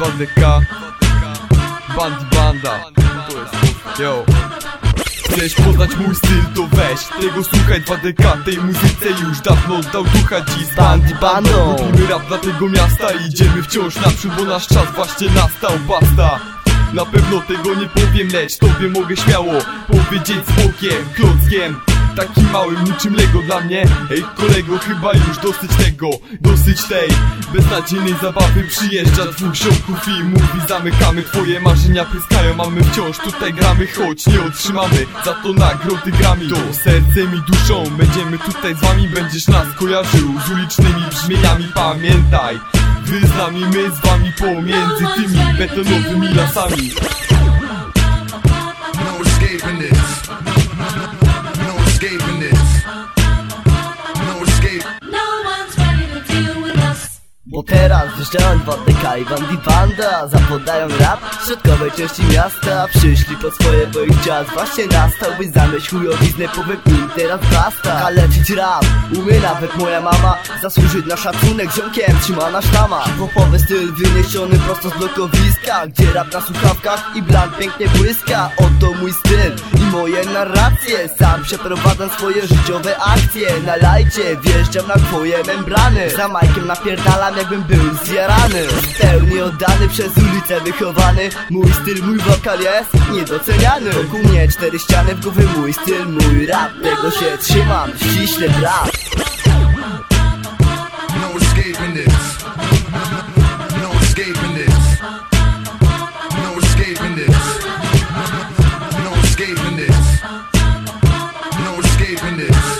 2DK Bandi Banda. To jest Yo. Chcesz poznać mój styl, to weź Tego słuchaj. 2DK Tej muzyce już dawno dał ducha. Z Bandi Bandą. Robimy rap dla tego miasta. Idziemy wciąż naprzód Bo nasz czas właśnie nastał, basta. Na pewno tego nie powiem, lecz tobie mogę śmiało powiedzieć z bokiem, klockiem Takim małym niczym Lego dla mnie. Ej kolego, chyba już dosyć tego Dosyć tej beznadziejnej zabawy. Przyjeżdża dwóch ziomków i mówi Zamykamy twoje marzenia, pryskają A my wciąż tutaj gramy, choć nie otrzymamy Za to nagrody grami To sercem i duszą. Będziemy tutaj z wami, będziesz nas kojarzył Z ulicznymi brzmieniami, pamiętaj Wy z nami, my z wami pomiędzy tymi betonowymi lasami Bo teraz wjeżdżają Wodeka i Bandi Banda Zapodają rap w środkowej części miasta. Przyszli po swoje, bo ich czas właśnie nastał By zamieść chujowiznę, powiem im teraz basta. Kaleczyć rap, umie nawet moja mama Zasłużyć na szacunek, ziomkiem trzymana sztama Hip-hopowy styl wyniesiony prosto z blokowiska Gdzie rap na słuchawkach i blank pięknie błyska. Oto mój styl i moje narracje. Sam przeprowadzam swoje życiowe akcje. Na lajcie wjeżdżam na twoje membrany. Za majkiem napierdalam jakbym był zjarany. W pełni oddany przez ulicę wychowany. Mój styl, mój wokal jest niedoceniany. Wokół mnie cztery ściany, w głowie mój styl, mój rap. Tego się trzymam, ściśle brak. No escaping this. No escaping this. No escaping this. No escaping this.